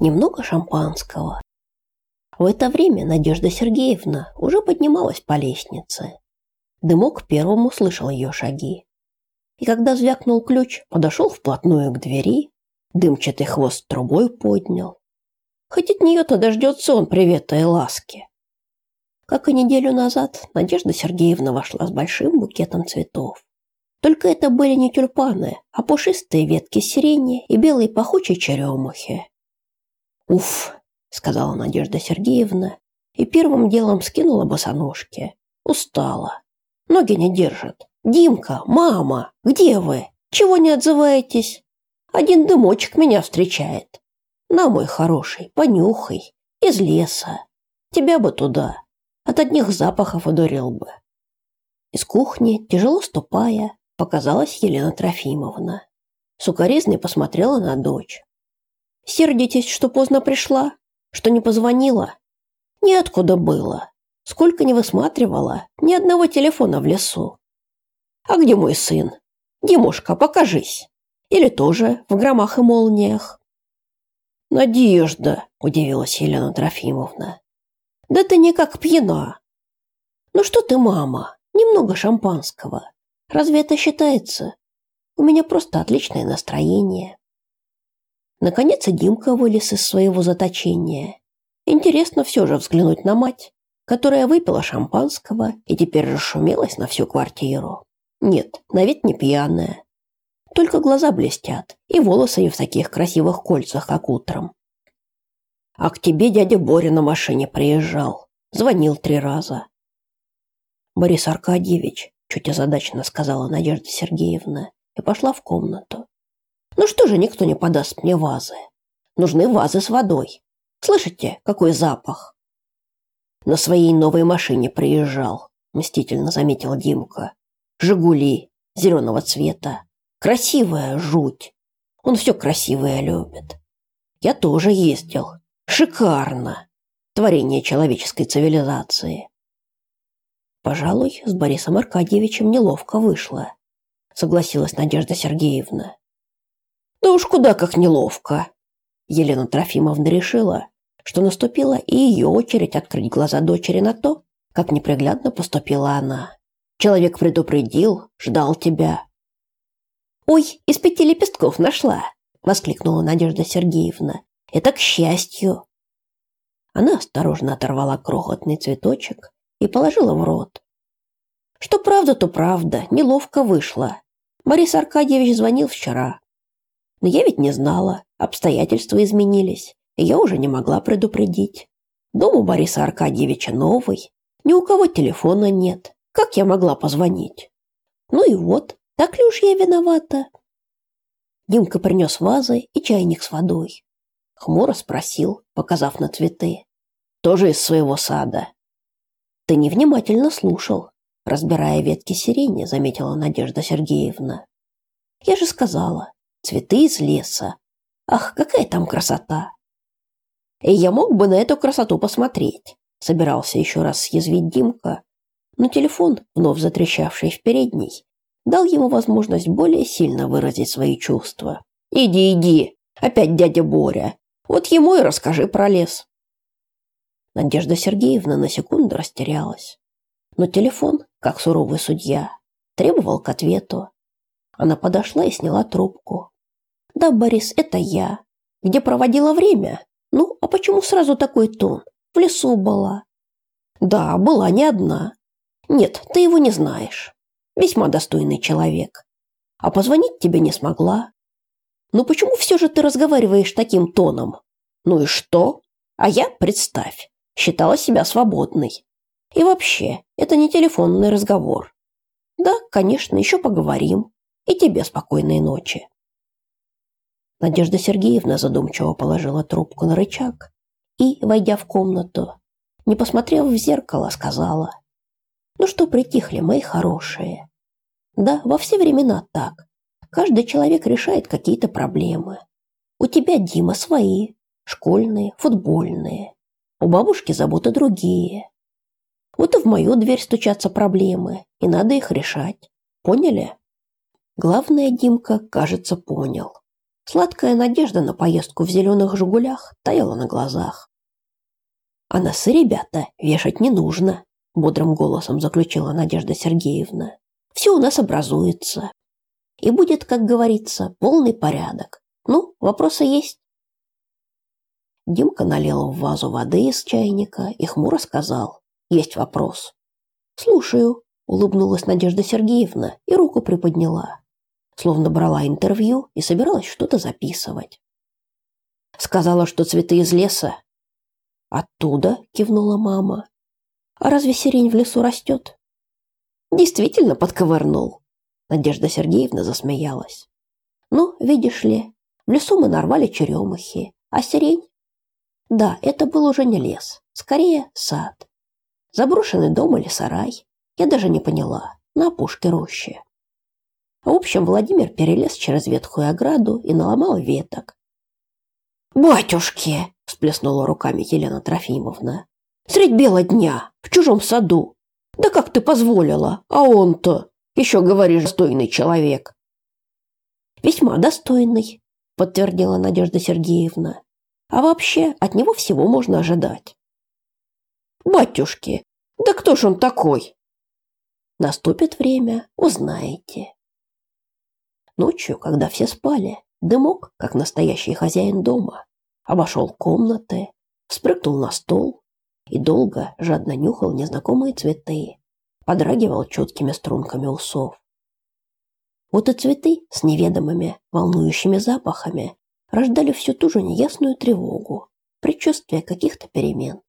немного шампанского. В это время Надежда Сергеевна уже поднималась по лестнице. Дымок первым услышал ее шаги. И когда звякнул ключ, подошел вплотную к двери, дымчатый хвост трубой поднял. Хоть от нее-то дождется он привета и ласки. Как и неделю назад, Надежда Сергеевна вошла с большим букетом цветов. Только это были не тюльпаны, а пушистые ветки сирени и белые пахучие черемухи. «Уф!» — сказала Надежда Сергеевна и первым делом скинула босоножки. Устала. Ноги не держат. «Димка, мама, где вы? Чего не отзываетесь? Один дымочек меня встречает. На, мой хороший, понюхай. Из леса. Тебя бы туда. От одних запахов одурил бы». Из кухни, тяжело ступая, показалась Елена Трофимовна. Сукаризной посмотрела на дочь. «Сердитесь, что поздно пришла? Что не позвонила?» «Неоткуда было. Сколько не высматривала, ни одного телефона в лесу. А где мой сын? Димушка, покажись. Или тоже в громах и молниях? Надежда, удивилась Елена Трофимовна. Да ты никак пьяна. Ну что ты, мама, немного шампанского. Разве это считается? У меня просто отличное настроение. Наконец и Димка вылез из своего заточения. Интересно все же взглянуть на мать которая выпила шампанского и теперь расшумелась на всю квартиру. Нет, на вид не пьяная. Только глаза блестят, и волосы не в таких красивых кольцах, как утром. А к тебе дядя Боря на машине приезжал. Звонил три раза. Борис Аркадьевич, чуть озадаченно сказала Надежда Сергеевна и пошла в комнату. Ну что же никто не подаст мне вазы? Нужны вазы с водой. Слышите, какой запах? На своей новой машине приезжал, мстительно заметил Димка. Жигули зеленого цвета. Красивая жуть. Он все красивое любит. Я тоже ездил. Шикарно. Творение человеческой цивилизации. Пожалуй, с Борисом Аркадьевичем неловко вышло, согласилась Надежда Сергеевна. Да уж куда как неловко. Елена Трофимовна решила, что наступила и ее очередь открыть глаза дочери на то, как неприглядно поступила она. Человек предупредил, ждал тебя. «Ой, из пяти лепестков нашла!» – воскликнула Надежда Сергеевна. «Это к счастью!» Она осторожно оторвала крохотный цветочек и положила в рот. Что правда, то правда, неловко вышло. Борис Аркадьевич звонил вчера. Но я ведь не знала, обстоятельства изменились я уже не могла предупредить. Дом у Бориса Аркадьевича новый, ни у кого телефона нет. Как я могла позвонить? Ну и вот, так ли уж я виновата? Димка принес вазы и чайник с водой. Хмуро спросил, показав на цветы. Тоже из своего сада. Ты невнимательно слушал, разбирая ветки сирени, заметила Надежда Сергеевна. Я же сказала, цветы из леса. Ах, какая там красота! И я мог бы на эту красоту посмотреть. Собирался еще раз съязвить Димка, но телефон, вновь затрещавший в передней, дал ему возможность более сильно выразить свои чувства. «Иди, иди! Опять дядя Боря! Вот ему и расскажи про лес!» Надежда Сергеевна на секунду растерялась. Но телефон, как суровый судья, требовал к ответу. Она подошла и сняла трубку. «Да, Борис, это я. Где проводила время? Ну, а почему сразу такой тон? В лесу была. Да, была не одна. Нет, ты его не знаешь. Весьма достойный человек. А позвонить тебе не смогла. Ну почему все же ты разговариваешь таким тоном? Ну и что? А я, представь, считала себя свободной. И вообще, это не телефонный разговор. Да, конечно, еще поговорим. И тебе спокойной ночи. Надежда Сергеевна задумчиво положила трубку на рычаг и, войдя в комнату, не посмотрев в зеркало, сказала: "Ну что притихли, мои хорошие? Да, во все времена так. Каждый человек решает какие-то проблемы. У тебя, Дима, свои, школьные, футбольные. У бабушки заботы другие. Вот и в мою дверь стучатся проблемы, и надо их решать. Поняли? Главное, Димка, кажется, понял. Сладкая надежда на поездку в зеленых «Жигулях» таяла на глазах. «А носы, ребята, вешать не нужно», – бодрым голосом заключила Надежда Сергеевна. «Все у нас образуется. И будет, как говорится, полный порядок. Ну, вопросы есть?» Димка налил в вазу воды из чайника и хмуро сказал. «Есть вопрос». «Слушаю», – улыбнулась Надежда Сергеевна и руку приподняла словно брала интервью и собиралась что-то записывать. Сказала, что цветы из леса. Оттуда, кивнула мама. А разве сирень в лесу растет? Действительно подковырнул. Надежда Сергеевна засмеялась. Ну, видишь ли, в лесу мы нарвали черемухи, а сирень? Да, это был уже не лес, скорее сад. Заброшенный дом или сарай, я даже не поняла, на опушке рощи. В общем, Владимир перелез через ветхую ограду и наломал веток. «Батюшки!» – всплеснула руками Елена Трофимовна. «Средь бела дня, в чужом саду. Да как ты позволила? А он-то, еще говоришь, достойный человек». «Весьма достойный», – подтвердила Надежда Сергеевна. «А вообще, от него всего можно ожидать». «Батюшки, да кто ж он такой?» «Наступит время, узнаете». Ночью, когда все спали, Дымок, как настоящий хозяин дома, обошел комнаты, спрыгнул на стол и долго жадно нюхал незнакомые цветы, подрагивал четкими струнками усов. Вот и цветы с неведомыми, волнующими запахами рождали всю ту же неясную тревогу, предчувствие каких-то перемен.